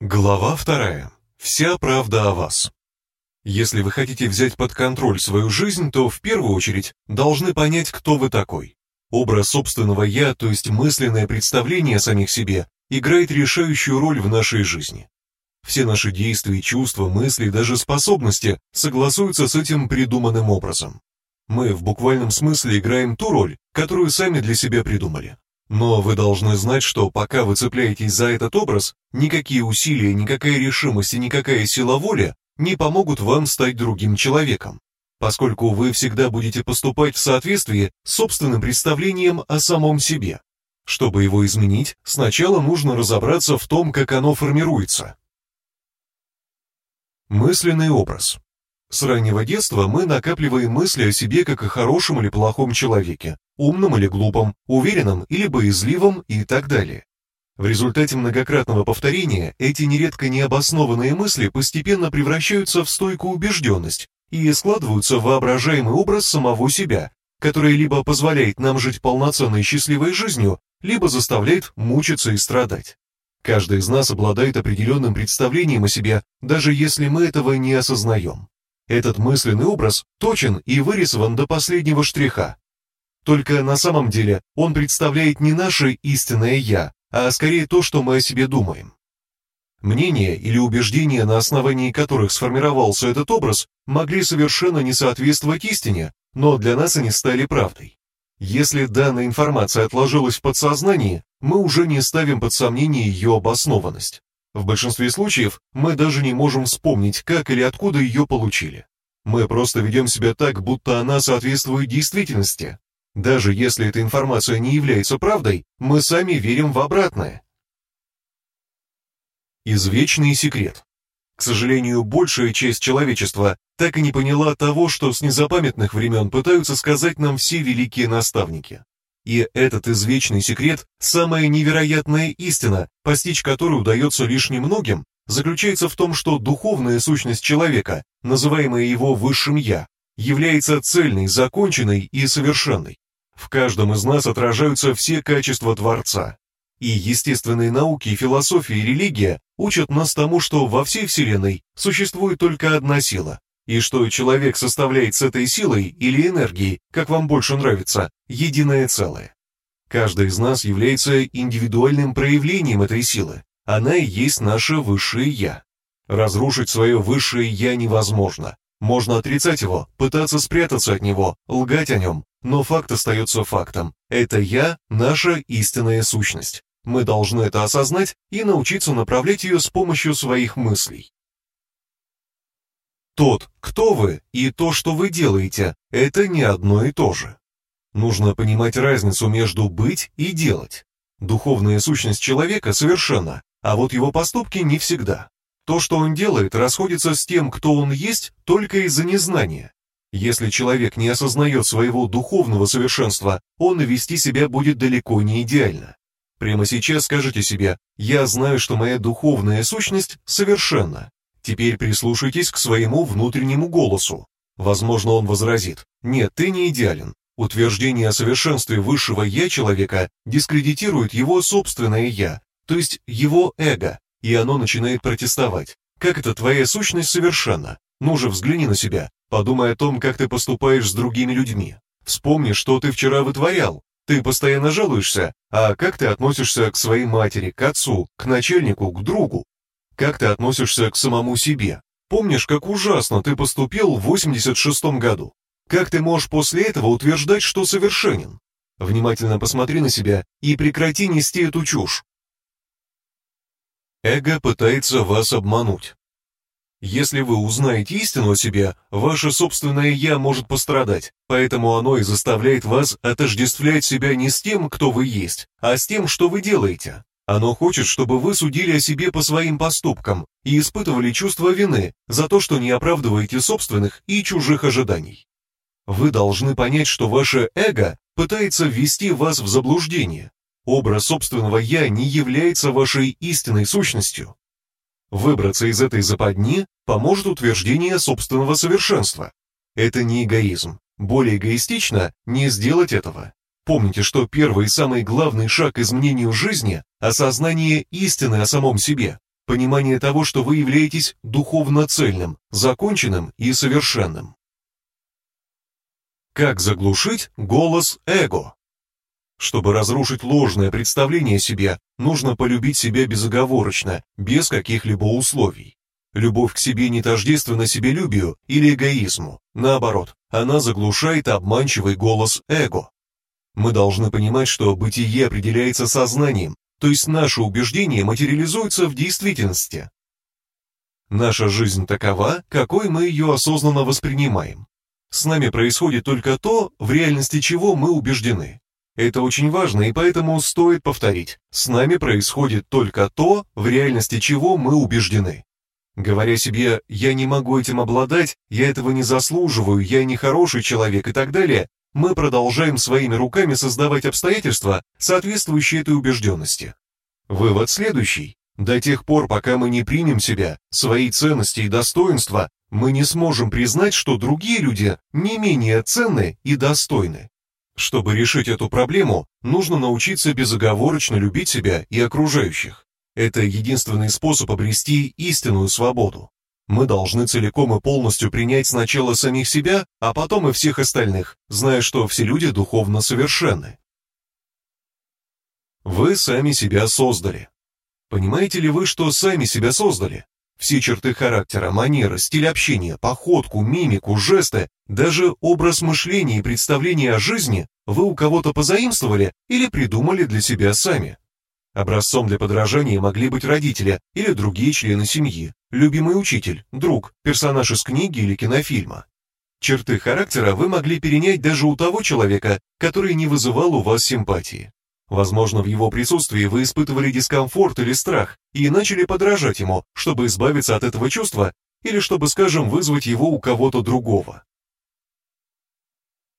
Глава вторая. Вся правда о вас. Если вы хотите взять под контроль свою жизнь, то в первую очередь должны понять, кто вы такой. Образ собственного «я», то есть мысленное представление о самих себе, играет решающую роль в нашей жизни. Все наши действия, чувства, мысли, даже способности согласуются с этим придуманным образом. Мы в буквальном смысле играем ту роль, которую сами для себя придумали. Но вы должны знать, что пока вы цепляетесь за этот образ, никакие усилия, никакая решимость и никакая сила воли не помогут вам стать другим человеком, поскольку вы всегда будете поступать в соответствии с собственным представлением о самом себе. Чтобы его изменить, сначала нужно разобраться в том, как оно формируется. Мысленный образ. С раннего детства мы накапливаем мысли о себе как о хорошем или плохом человеке, умном или глупом, уверенном или боязливом и так далее. В результате многократного повторения эти нередко необоснованные мысли постепенно превращаются в стойкую убежденность и складываются в воображаемый образ самого себя, который либо позволяет нам жить полноценной счастливой жизнью, либо заставляет мучиться и страдать. Каждый из нас обладает определенным представлением о себе, даже если мы этого не осознаем. Этот мысленный образ точен и вырисован до последнего штриха. Только на самом деле он представляет не наше истинное «я», а скорее то, что мы о себе думаем. Мнения или убеждения, на основании которых сформировался этот образ, могли совершенно не соответствовать истине, но для нас они стали правдой. Если данная информация отложилась в подсознании, мы уже не ставим под сомнение ее обоснованность. В большинстве случаев мы даже не можем вспомнить, как или откуда ее получили. Мы просто ведем себя так, будто она соответствует действительности. Даже если эта информация не является правдой, мы сами верим в обратное. Извечный секрет. К сожалению, большая часть человечества так и не поняла того, что с незапамятных времен пытаются сказать нам все великие наставники. И этот извечный секрет – самая невероятная истина, постичь которую удается лишь немногим, заключается в том, что духовная сущность человека, называемая его высшим «я», является цельной, законченной и совершенной. В каждом из нас отражаются все качества Творца. И естественные науки, философия и религия учат нас тому, что во всей Вселенной существует только одна сила, и что человек составляет с этой силой или энергией, как вам больше нравится, единое целое. Каждый из нас является индивидуальным проявлением этой силы. Она и есть наше высшее «я». Разрушить свое высшее «я» невозможно. Можно отрицать его, пытаться спрятаться от него, лгать о нем, но факт остается фактом. Это «я» — наша истинная сущность. Мы должны это осознать и научиться направлять ее с помощью своих мыслей. Тот, кто вы, и то, что вы делаете, это не одно и то же. Нужно понимать разницу между быть и делать. Духовная сущность человека совершенна, а вот его поступки не всегда. То, что он делает, расходится с тем, кто он есть, только из-за незнания. Если человек не осознает своего духовного совершенства, он вести себя будет далеко не идеально. Прямо сейчас скажите себе, я знаю, что моя духовная сущность совершенна, Теперь прислушайтесь к своему внутреннему голосу. Возможно, он возразит, нет, ты не идеален. Утверждение о совершенстве высшего «я» человека дискредитирует его собственное «я», то есть его эго, и оно начинает протестовать. Как это твоя сущность совершенна? Ну же, взгляни на себя, подумай о том, как ты поступаешь с другими людьми. Вспомни, что ты вчера вытворял. Ты постоянно жалуешься, а как ты относишься к своей матери, к отцу, к начальнику, к другу? Как ты относишься к самому себе? Помнишь, как ужасно ты поступил в 86-м году? Как ты можешь после этого утверждать, что совершенен? Внимательно посмотри на себя и прекрати нести эту чушь. Эго пытается вас обмануть. Если вы узнаете истину о себе, ваше собственное «я» может пострадать, поэтому оно и заставляет вас отождествлять себя не с тем, кто вы есть, а с тем, что вы делаете. Оно хочет, чтобы вы судили о себе по своим поступкам и испытывали чувство вины за то, что не оправдываете собственных и чужих ожиданий. Вы должны понять, что ваше эго пытается ввести вас в заблуждение. Образ собственного «я» не является вашей истинной сущностью. Выбраться из этой западни поможет утверждение собственного совершенства. Это не эгоизм. Более эгоистично не сделать этого. Помните, что первый и самый главный шаг к изменению жизни – осознание истины о самом себе. понимание того, что вы являетесь духовно цельным, законченным и совершенным. Как заглушить голос эго? Чтобы разрушить ложное представление о себе, нужно полюбить себя безоговорочно, без каких-либо условий. Любовь к себе не тождественна себелюбию или эгоизму. Наоборот, она заглушает обманчивый голос эго. Мы должны понимать, что бытие определяется сознанием, то есть наши убеждения материализуются в действительности. Наша жизнь такова, какой мы ее осознанно воспринимаем. С нами происходит только то, в реальности чего мы убеждены. Это очень важно, и поэтому стоит повторить. С нами происходит только то, в реальности чего мы убеждены. Говоря себе «я не могу этим обладать», «я этого не заслуживаю», «я не хороший человек» и так далее, мы продолжаем своими руками создавать обстоятельства, соответствующие этой убежденности. Вывод следующий. До тех пор, пока мы не примем себя, свои ценности и достоинства, мы не сможем признать, что другие люди не менее ценны и достойны. Чтобы решить эту проблему, нужно научиться безоговорочно любить себя и окружающих. Это единственный способ обрести истинную свободу. Мы должны целиком и полностью принять сначала самих себя, а потом и всех остальных, зная, что все люди духовно совершенны. Вы сами себя создали. Понимаете ли вы, что сами себя создали? Все черты характера, манеры, стиль общения, походку, мимику, жесты, даже образ мышления и представления о жизни вы у кого-то позаимствовали или придумали для себя сами. Образцом для подражания могли быть родители или другие члены семьи, любимый учитель, друг, персонаж из книги или кинофильма. Черты характера вы могли перенять даже у того человека, который не вызывал у вас симпатии. Возможно, в его присутствии вы испытывали дискомфорт или страх и начали подражать ему, чтобы избавиться от этого чувства или чтобы, скажем, вызвать его у кого-то другого.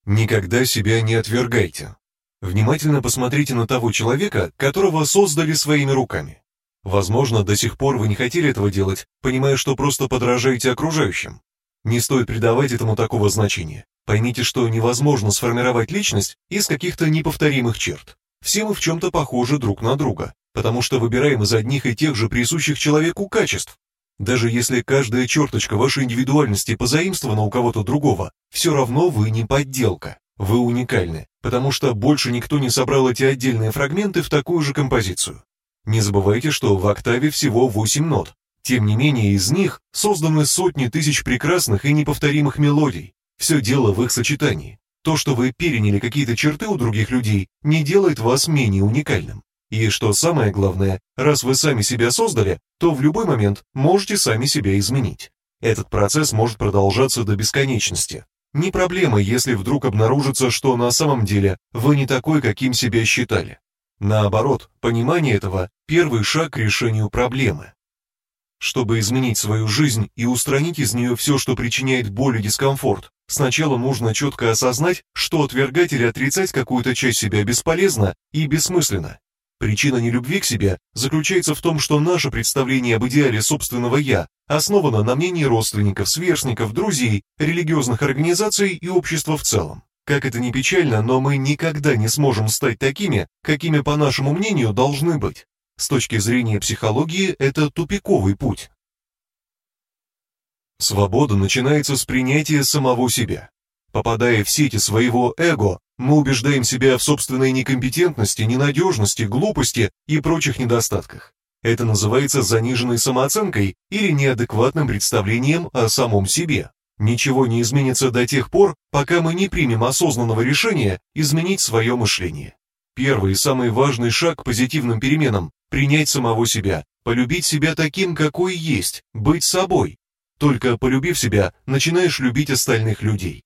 Никогда себя не отвергайте. Внимательно посмотрите на того человека, которого создали своими руками. Возможно, до сих пор вы не хотели этого делать, понимая, что просто подражаете окружающим. Не стоит придавать этому такого значения. Поймите, что невозможно сформировать личность из каких-то неповторимых черт. Все мы в чем-то похожи друг на друга, потому что выбираем из одних и тех же присущих человеку качеств. Даже если каждая черточка вашей индивидуальности позаимствована у кого-то другого, все равно вы не подделка. Вы уникальны, потому что больше никто не собрал эти отдельные фрагменты в такую же композицию. Не забывайте, что в октаве всего 8 нот. Тем не менее, из них созданы сотни тысяч прекрасных и неповторимых мелодий. Все дело в их сочетании. То, что вы переняли какие-то черты у других людей, не делает вас менее уникальным. И что самое главное, раз вы сами себя создали, то в любой момент можете сами себя изменить. Этот процесс может продолжаться до бесконечности. Не проблема, если вдруг обнаружится, что на самом деле вы не такой, каким себя считали. Наоборот, понимание этого – первый шаг к решению проблемы. Чтобы изменить свою жизнь и устранить из нее все, что причиняет боль и дискомфорт, сначала нужно четко осознать, что отвергать или отрицать какую-то часть себя бесполезно и бессмысленно. Причина нелюбви к себе заключается в том, что наше представление об идеале собственного «я» основано на мнении родственников, сверстников, друзей, религиозных организаций и общества в целом. Как это ни печально, но мы никогда не сможем стать такими, какими, по нашему мнению, должны быть. С точки зрения психологии, это тупиковый путь. Свобода начинается с принятия самого себя. Попадая в сети своего эго, мы убеждаем себя в собственной некомпетентности, ненадежности, глупости и прочих недостатках. Это называется заниженной самооценкой или неадекватным представлением о самом себе. Ничего не изменится до тех пор, пока мы не примем осознанного решения изменить свое мышление. Первый и самый важный шаг к позитивным переменам – принять самого себя, полюбить себя таким, какой есть, быть собой. Только полюбив себя, начинаешь любить остальных людей.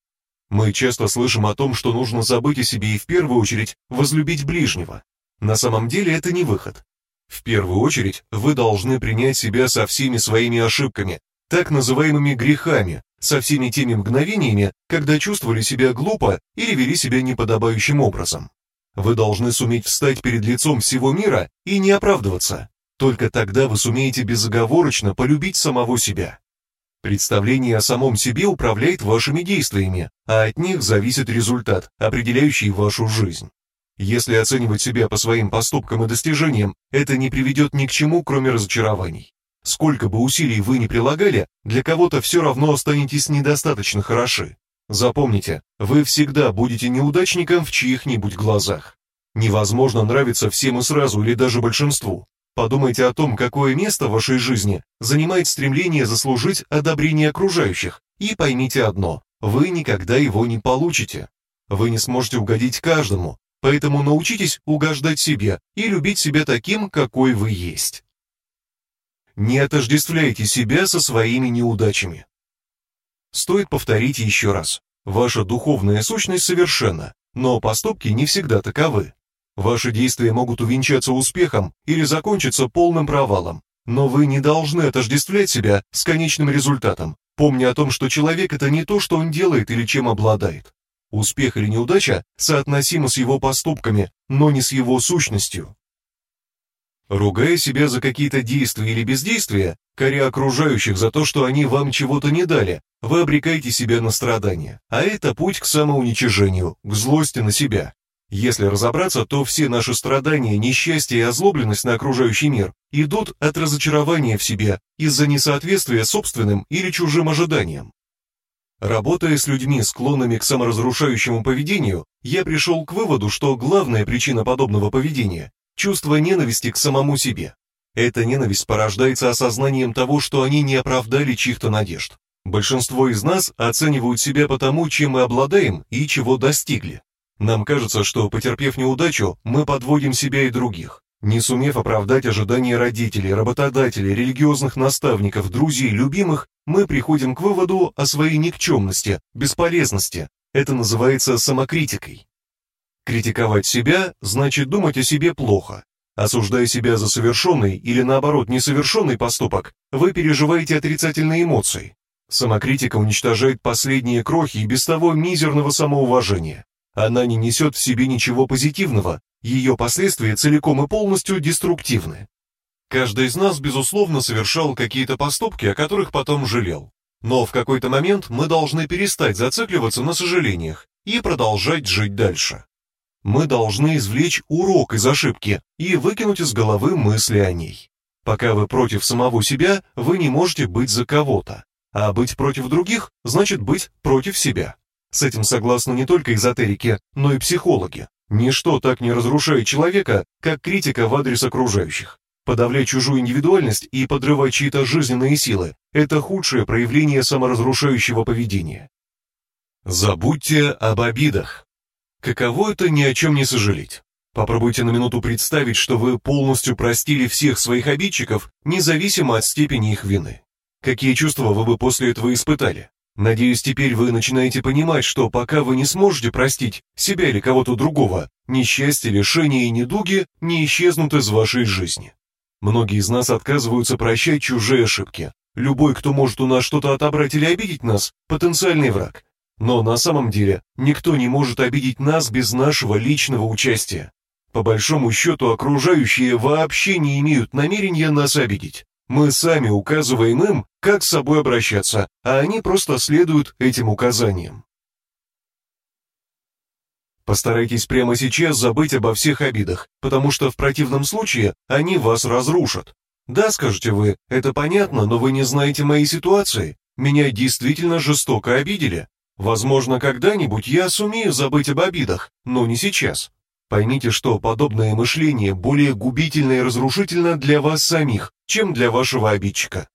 Мы часто слышим о том, что нужно забыть о себе и в первую очередь возлюбить ближнего. На самом деле это не выход. В первую очередь вы должны принять себя со всеми своими ошибками, так называемыми грехами, со всеми теми мгновениями, когда чувствовали себя глупо или вели себя неподобающим образом. Вы должны суметь встать перед лицом всего мира и не оправдываться. Только тогда вы сумеете безоговорочно полюбить самого себя. Представление о самом себе управляет вашими действиями, а от них зависит результат, определяющий вашу жизнь. Если оценивать себя по своим поступкам и достижениям, это не приведет ни к чему, кроме разочарований. сколько бы усилий вы ни прилагали, для кого-то все равно останетесь недостаточно хороши. Запомните, вы всегда будете неудачником в чьих-нибудь глазах. Невозможно нравиться всем и сразу или даже большинству. Подумайте о том, какое место в вашей жизни занимает стремление заслужить одобрение окружающих, и поймите одно – вы никогда его не получите. Вы не сможете угодить каждому, поэтому научитесь угождать себе и любить себя таким, какой вы есть. Не отождествляйте себя со своими неудачами. Стоит повторить еще раз. Ваша духовная сущность совершенна, но поступки не всегда таковы. Ваши действия могут увенчаться успехом или закончиться полным провалом, но вы не должны отождествлять себя с конечным результатом, помня о том, что человек это не то, что он делает или чем обладает. Успех или неудача соотносимы с его поступками, но не с его сущностью. Ругая себя за какие-то действия или бездействия, коря окружающих за то, что они вам чего-то не дали, вы обрекаете себя на страдания, а это путь к самоуничижению, к злости на себя. Если разобраться, то все наши страдания, несчастье и озлобленность на окружающий мир идут от разочарования в себе из-за несоответствия собственным или чужим ожиданиям. Работая с людьми, склонными к саморазрушающему поведению, я пришел к выводу, что главная причина подобного поведения – чувство ненависти к самому себе. Эта ненависть порождается осознанием того, что они не оправдали чьих-то надежд. Большинство из нас оценивают себя по тому, чем мы обладаем и чего достигли. Нам кажется, что, потерпев неудачу, мы подводим себя и других. Не сумев оправдать ожидания родителей, работодателей, религиозных наставников, друзей, любимых, мы приходим к выводу о своей никчемности, бесполезности. Это называется самокритикой. Критиковать себя значит думать о себе плохо. Осуждая себя за совершенный или наоборот несовершенный поступок, вы переживаете отрицательные эмоции. Самокритика уничтожает последние крохи и без того мизерного самоуважения. Она не несет в себе ничего позитивного, ее последствия целиком и полностью деструктивны. Каждый из нас, безусловно, совершал какие-то поступки, о которых потом жалел. Но в какой-то момент мы должны перестать зацикливаться на сожалениях и продолжать жить дальше. Мы должны извлечь урок из ошибки и выкинуть из головы мысли о ней. Пока вы против самого себя, вы не можете быть за кого-то, а быть против других значит быть против себя. С этим согласны не только эзотерики, но и психологи. Ничто так не разрушает человека, как критика в адрес окружающих. Подавлять чужую индивидуальность и подрывать чьи-то жизненные силы – это худшее проявление саморазрушающего поведения. Забудьте об обидах. Каково это ни о чем не сожалеть? Попробуйте на минуту представить, что вы полностью простили всех своих обидчиков, независимо от степени их вины. Какие чувства вы бы после этого испытали? Надеюсь, теперь вы начинаете понимать, что пока вы не сможете простить себя или кого-то другого, несчастье, лишения и недуги не исчезнут из вашей жизни. Многие из нас отказываются прощать чужие ошибки. Любой, кто может у нас что-то отобрать или обидеть нас, потенциальный враг. Но на самом деле никто не может обидеть нас без нашего личного участия. По большому счету окружающие вообще не имеют намерения нас обидеть. Мы сами указываем им, как с собой обращаться, а они просто следуют этим указаниям. Постарайтесь прямо сейчас забыть обо всех обидах, потому что в противном случае они вас разрушат. Да, скажете вы, это понятно, но вы не знаете моей ситуации. Меня действительно жестоко обидели. Возможно, когда-нибудь я сумею забыть об обидах, но не сейчас. Поймите, что подобное мышление более губительно и разрушительно для вас самих, чем для вашего обидчика.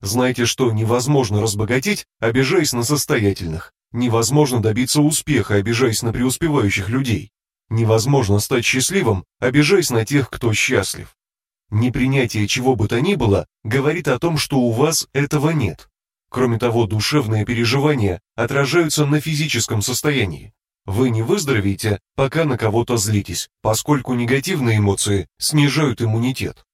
Знайте, что невозможно разбогатеть, обижаясь на состоятельных. Невозможно добиться успеха, обижаясь на преуспевающих людей. Невозможно стать счастливым, обижаясь на тех, кто счастлив. Непринятие чего бы то ни было говорит о том, что у вас этого нет. Кроме того, душевные переживания отражаются на физическом состоянии. Вы не выздоровеете, пока на кого-то злитесь, поскольку негативные эмоции снижают иммунитет.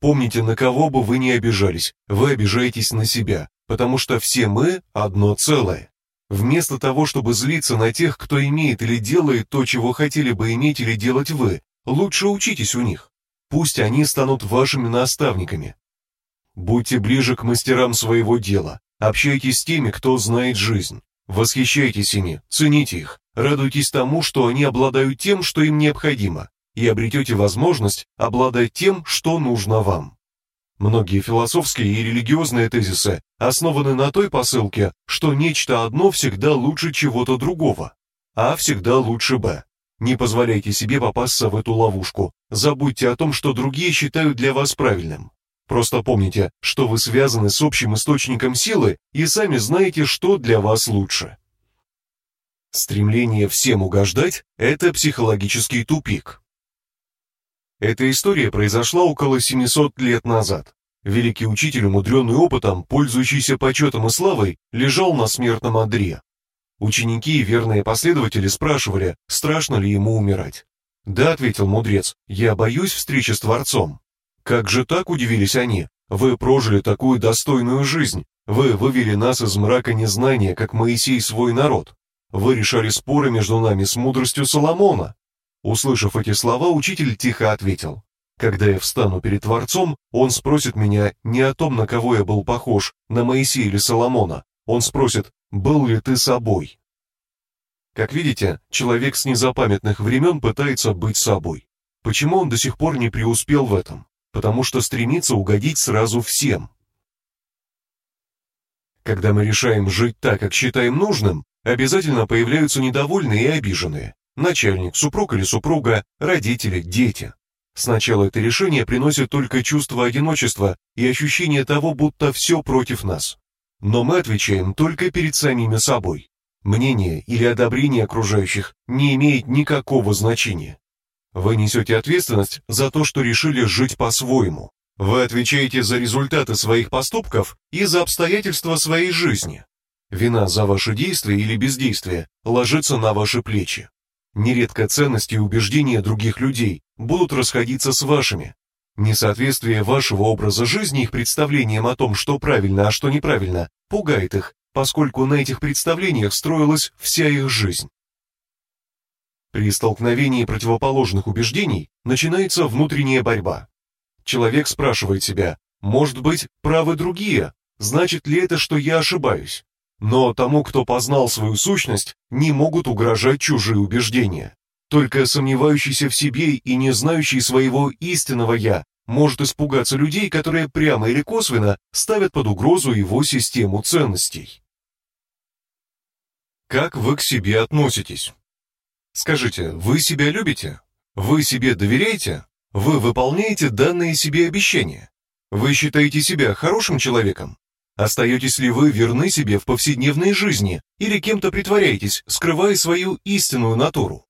Помните, на кого бы вы ни обижались, вы обижаетесь на себя, потому что все мы одно целое. Вместо того, чтобы злиться на тех, кто имеет или делает то, чего хотели бы иметь или делать вы, лучше учитесь у них. Пусть они станут вашими наставниками. Будьте ближе к мастерам своего дела, общайтесь с теми, кто знает жизнь. Восхищайтесь ими, цените их, радуйтесь тому, что они обладают тем, что им необходимо, и обретете возможность обладать тем, что нужно вам. Многие философские и религиозные тезисы основаны на той посылке, что нечто одно всегда лучше чего-то другого. А всегда лучше Б. Не позволяйте себе попасться в эту ловушку. Забудьте о том, что другие считают для вас правильным. Просто помните, что вы связаны с общим источником силы и сами знаете, что для вас лучше. Стремление всем угождать – это психологический тупик. Эта история произошла около 700 лет назад. Великий учитель, умудренный опытом, пользующийся почетом и славой, лежал на смертном одре. Ученики и верные последователи спрашивали, страшно ли ему умирать. «Да», — ответил мудрец, — «я боюсь встречи с Творцом». «Как же так?» — удивились они. «Вы прожили такую достойную жизнь. Вы вывели нас из мрака незнания, как Моисей свой народ. Вы решали споры между нами с мудростью Соломона. Услышав эти слова, учитель тихо ответил. «Когда я встану перед Творцом, он спросит меня не о том, на кого я был похож, на Моисея или Соломона. Он спросит, был ли ты собой?» Как видите, человек с незапамятных времен пытается быть собой. Почему он до сих пор не преуспел в этом? Потому что стремится угодить сразу всем. Когда мы решаем жить так, как считаем нужным, обязательно появляются недовольные и обиженные начальник, супруг или супруга, родители, дети. Сначала это решение приносит только чувство одиночества и ощущение того, будто все против нас. Но мы отвечаем только перед самими собой. Мнение или одобрение окружающих не имеет никакого значения. Вы несете ответственность за то, что решили жить по-своему. Вы отвечаете за результаты своих поступков и за обстоятельства своей жизни. Вина за ваши действия или бездействие ложится на ваши плечи. Нередко ценности и убеждения других людей будут расходиться с вашими. Несоответствие вашего образа жизни их представлениям о том, что правильно, а что неправильно, пугает их, поскольку на этих представлениях строилась вся их жизнь. При столкновении противоположных убеждений начинается внутренняя борьба. Человек спрашивает себя, может быть, правы другие, значит ли это, что я ошибаюсь? Но тому, кто познал свою сущность, не могут угрожать чужие убеждения. Только сомневающийся в себе и не знающий своего истинного «я» может испугаться людей, которые прямо или косвенно ставят под угрозу его систему ценностей. Как вы к себе относитесь? Скажите, вы себя любите? Вы себе доверяете? Вы выполняете данные себе обещания? Вы считаете себя хорошим человеком? Остаетесь ли вы верны себе в повседневной жизни или кем-то притворяетесь, скрывая свою истинную натуру?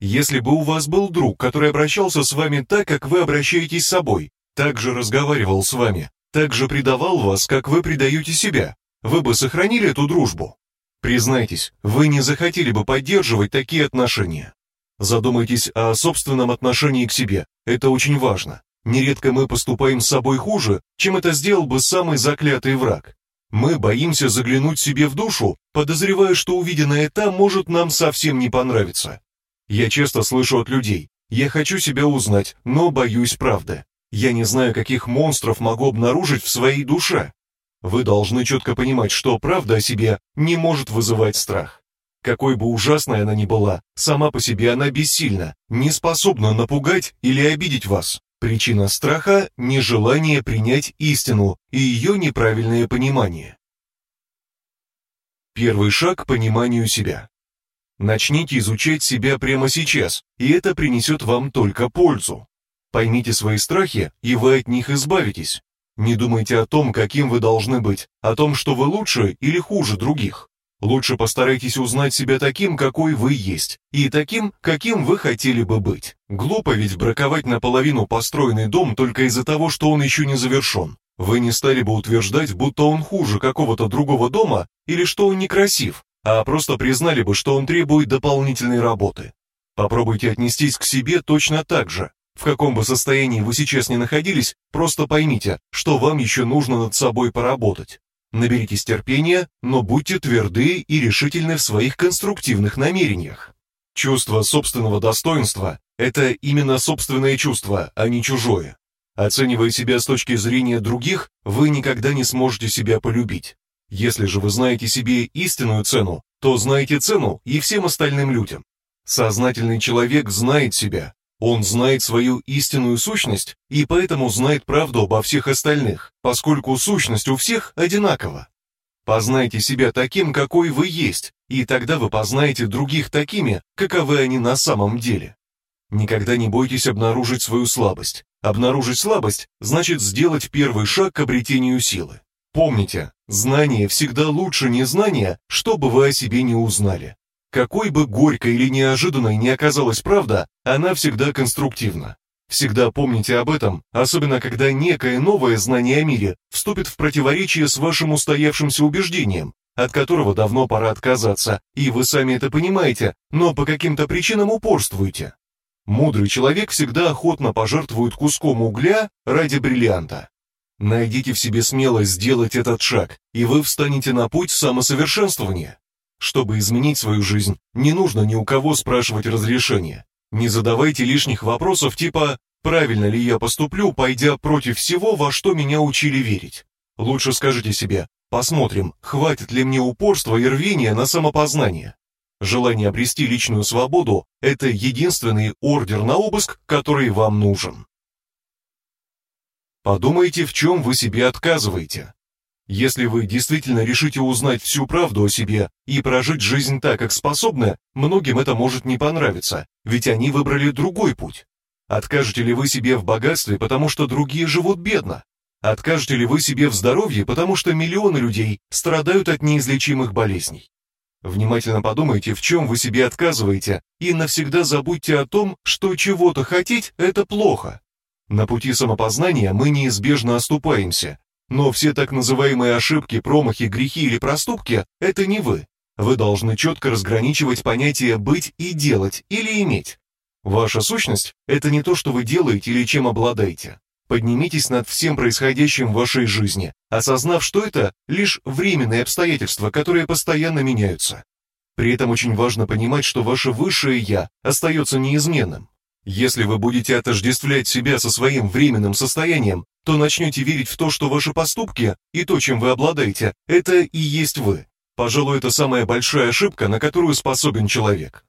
Если бы у вас был друг, который обращался с вами так, как вы обращаетесь с собой, так же разговаривал с вами, так же предавал вас, как вы предаете себя, вы бы сохранили эту дружбу? Признайтесь, вы не захотели бы поддерживать такие отношения. Задумайтесь о собственном отношении к себе, это очень важно. Нередко мы поступаем с собой хуже, чем это сделал бы самый заклятый враг. Мы боимся заглянуть себе в душу, подозревая, что увиденное там может нам совсем не понравиться. Я часто слышу от людей, я хочу себя узнать, но боюсь правды. Я не знаю, каких монстров могу обнаружить в своей душе. Вы должны четко понимать, что правда о себе не может вызывать страх. Какой бы ужасной она ни была, сама по себе она бессильна, не способна напугать или обидеть вас. Причина страха – нежелание принять истину и ее неправильное понимание. Первый шаг к пониманию себя. Начните изучать себя прямо сейчас, и это принесет вам только пользу. Поймите свои страхи, и вы от них избавитесь. Не думайте о том, каким вы должны быть, о том, что вы лучше или хуже других. Лучше постарайтесь узнать себя таким, какой вы есть, и таким, каким вы хотели бы быть. Глупо ведь браковать наполовину построенный дом только из-за того, что он еще не завершен. Вы не стали бы утверждать, будто он хуже какого-то другого дома или что он некрасив, а просто признали бы, что он требует дополнительной работы. Попробуйте отнестись к себе точно так же. В каком бы состоянии вы сейчас ни находились, просто поймите, что вам еще нужно над собой поработать. Наберитесь терпения, но будьте тверды и решительны в своих конструктивных намерениях. Чувство собственного достоинства – это именно собственное чувство, а не чужое. Оценивая себя с точки зрения других, вы никогда не сможете себя полюбить. Если же вы знаете себе истинную цену, то знаете цену и всем остальным людям. Сознательный человек знает себя. Он знает свою истинную сущность и поэтому знает правду обо всех остальных, поскольку сущность у всех одинакова. Познайте себя таким, какой вы есть, и тогда вы познаете других такими, каковы они на самом деле. Никогда не бойтесь обнаружить свою слабость. Обнаружить слабость значит сделать первый шаг к обретению силы. Помните, знание всегда лучше незнания, что бы вы о себе не узнали. Какой бы горькой или неожиданной ни оказалась правда, она всегда конструктивна. Всегда помните об этом, особенно когда некое новое знание о мире вступит в противоречие с вашим устоявшимся убеждением, от которого давно пора отказаться, и вы сами это понимаете, но по каким-то причинам упорствуете. Мудрый человек всегда охотно пожертвует куском угля ради бриллианта. Найдите в себе смелость сделать этот шаг, и вы встанете на путь самосовершенствования. Чтобы изменить свою жизнь, не нужно ни у кого спрашивать разрешения. Не задавайте лишних вопросов типа «правильно ли я поступлю, пойдя против всего, во что меня учили верить?». Лучше скажите себе «посмотрим, хватит ли мне упорства и рвения на самопознание». Желание обрести личную свободу – это единственный ордер на обыск, который вам нужен. Подумайте, в чем вы себе отказываете. Если вы действительно решите узнать всю правду о себе и прожить жизнь так, как способны, многим это может не понравиться, ведь они выбрали другой путь. Откажете ли вы себе в богатстве, потому что другие живут бедно? Откажете ли вы себе в здоровье, потому что миллионы людей страдают от неизлечимых болезней? Внимательно подумайте, в чем вы себе отказываете, и навсегда забудьте о том, что чего-то хотеть – это плохо. На пути самопознания мы неизбежно оступаемся, но все так называемые ошибки, промахи, грехи или проступки – это не вы. Вы должны четко разграничивать понятия «быть» и «делать» или «иметь». Ваша сущность – это не то, что вы делаете или чем обладаете. Поднимитесь над всем происходящим в вашей жизни, осознав, что это лишь временные обстоятельства, которые постоянно меняются. При этом очень важно понимать, что ваше высшее «я» остается неизменным. Если вы будете отождествлять себя со своим временным состоянием, то начнете верить в то, что ваши поступки и то, чем вы обладаете, это и есть вы. Пожалуй, это самая большая ошибка, на которую способен человек.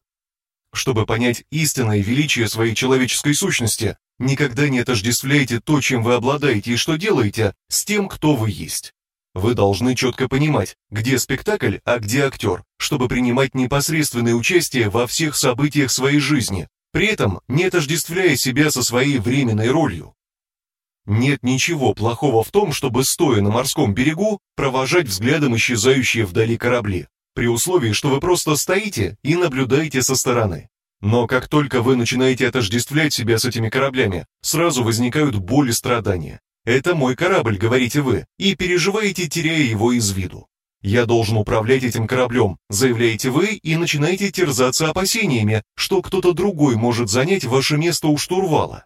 Чтобы понять истинное величие своей человеческой сущности, никогда не отождествляйте то, чем вы обладаете и что делаете, с тем, кто вы есть. Вы должны четко понимать, где спектакль, а где актер, чтобы принимать непосредственное участие во всех событиях своей жизни, при этом не отождествляя себя со своей временной ролью. Нет ничего плохого в том, чтобы, стоя на морском берегу, провожать взглядом исчезающие вдали корабли, при условии, что вы просто стоите и наблюдаете со стороны. Но как только вы начинаете отождествлять себя с этими кораблями, сразу возникают боль и страдания. «Это мой корабль», — говорите вы, и переживаете, теряя его из виду. «Я должен управлять этим кораблем», заявляете вы и начинаете терзаться опасениями, что кто-то другой может занять ваше место у штурвала.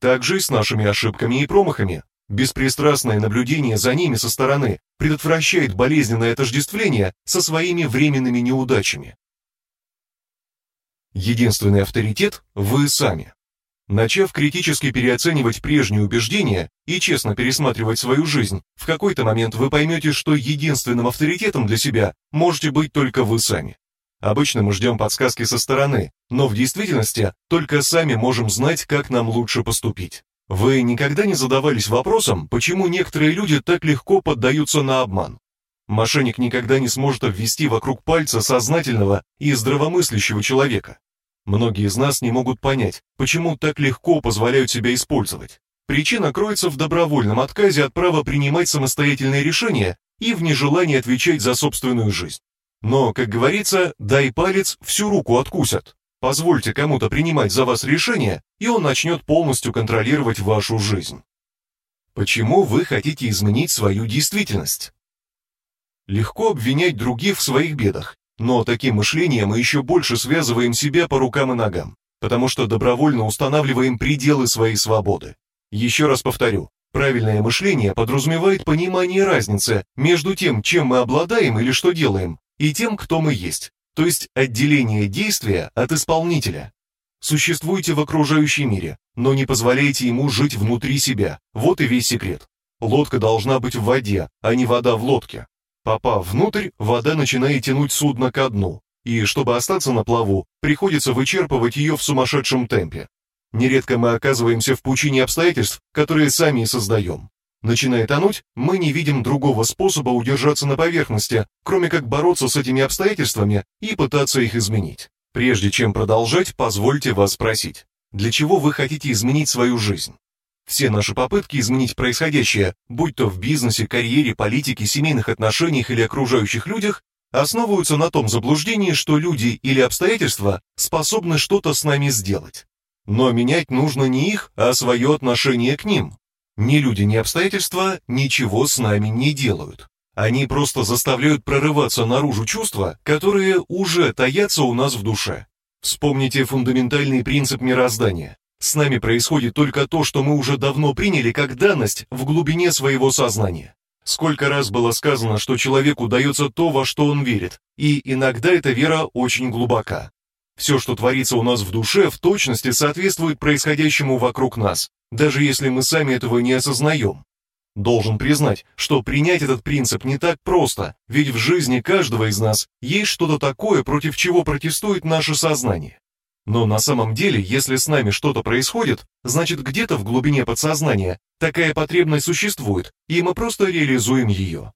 Так же и с нашими ошибками и промахами. Беспристрастное наблюдение за ними со стороны предотвращает болезненное отождествление со своими временными неудачами. Единственный авторитет – вы сами. Начав критически переоценивать прежние убеждения и честно пересматривать свою жизнь, в какой-то момент вы поймете, что единственным авторитетом для себя можете быть только вы сами. Обычно мы ждем подсказки со стороны, но в действительности только сами можем знать, как нам лучше поступить. Вы никогда не задавались вопросом, почему некоторые люди так легко поддаются на обман? Мошенник никогда не сможет обвести вокруг пальца сознательного и здравомыслящего человека. Многие из нас не могут понять, почему так легко позволяют себя использовать. Причина кроется в добровольном отказе от права принимать самостоятельные решения и в нежелании отвечать за собственную жизнь. Но, как говорится, дай палец, всю руку откусят. Позвольте кому-то принимать за вас решения, и он начнет полностью контролировать вашу жизнь. Почему вы хотите изменить свою действительность? Легко обвинять других в своих бедах, но таким мышлением мы еще больше связываем себя по рукам и ногам, потому что добровольно устанавливаем пределы своей свободы. Еще раз повторю, правильное мышление подразумевает понимание разницы между тем, чем мы обладаем или что делаем, и тем, кто мы есть, то есть отделение действия от исполнителя. Существуйте в окружающем мире, но не позволяйте ему жить внутри себя. Вот и весь секрет. Лодка должна быть в воде, а не вода в лодке. Попав внутрь, вода начинает тянуть судно ко дну. и чтобы остаться на плаву, приходится вычерпывать ее в сумасшедшем темпе. Нередко мы оказываемся в пучине обстоятельств, которые сами и создаем. Начиная тонуть, мы не видим другого способа удержаться на поверхности, кроме как бороться с этими обстоятельствами и пытаться их изменить. Прежде чем продолжать, позвольте вас спросить, для чего вы хотите изменить свою жизнь? Все наши попытки изменить происходящее, будь то в бизнесе, карьере, политике, семейных отношениях или окружающих людях, основываются на том заблуждении, что люди или обстоятельства способны что-то с нами сделать. Но менять нужно не их, а свое отношение к ним. Ни люди, ни обстоятельства ничего с нами не делают. Они просто заставляют прорываться наружу чувства, которые уже таятся у нас в душе. Вспомните фундаментальный принцип мироздания. С нами происходит только то, что мы уже давно приняли как данность в глубине своего сознания. Сколько раз было сказано, что человеку дается то, во что он верит, и иногда эта вера очень глубока. Все, что творится у нас в душе, в точности соответствует происходящему вокруг нас, даже если мы сами этого не осознаем. Должен признать, что принять этот принцип не так просто, ведь в жизни каждого из нас есть что-то такое, против чего протестует наше сознание. Но на самом деле, если с нами что-то происходит, значит где-то в глубине подсознания такая потребность существует, и мы просто реализуем ее.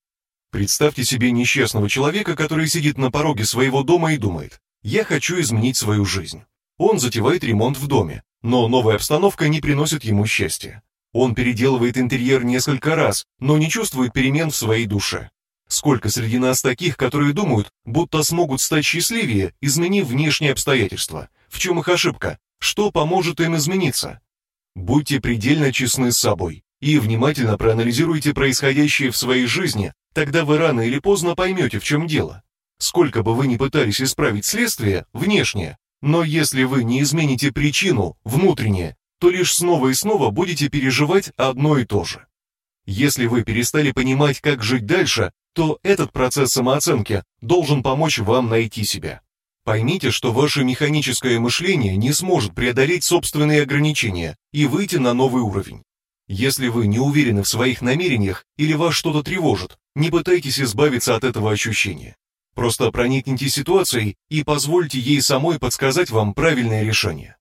Представьте себе несчастного человека, который сидит на пороге своего дома и думает, «Я хочу изменить свою жизнь». Он затевает ремонт в доме, но новая обстановка не приносит ему счастья. Он переделывает интерьер несколько раз, но не чувствует перемен в своей душе. Сколько среди нас таких, которые думают, будто смогут стать счастливее, изменив внешние обстоятельства, в чем их ошибка? Что поможет им измениться? Будьте предельно честны с собой и внимательно проанализируйте происходящее в своей жизни, тогда вы рано или поздно поймете, в чем дело. Сколько бы вы ни пытались исправить следствие, внешнее, но если вы не измените причину, внутреннее, то лишь снова и снова будете переживать одно и то же. Если вы перестали понимать, как жить дальше, то этот процесс самооценки должен помочь вам найти себя. Поймите, что ваше механическое мышление не сможет преодолеть собственные ограничения и выйти на новый уровень. Если вы не уверены в своих намерениях или вас что-то тревожит, не пытайтесь избавиться от этого ощущения. Просто проникните ситуацией и позвольте ей самой подсказать вам правильное решение.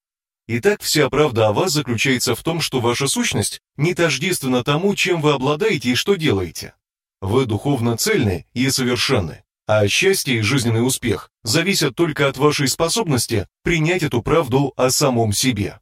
Итак, вся правда о вас заключается в том, что ваша сущность не тождественна тому, чем вы обладаете и что делаете. Вы духовно цельны и совершенны. А счастье и жизненный успех зависят только от вашей способности принять эту правду о самом себе.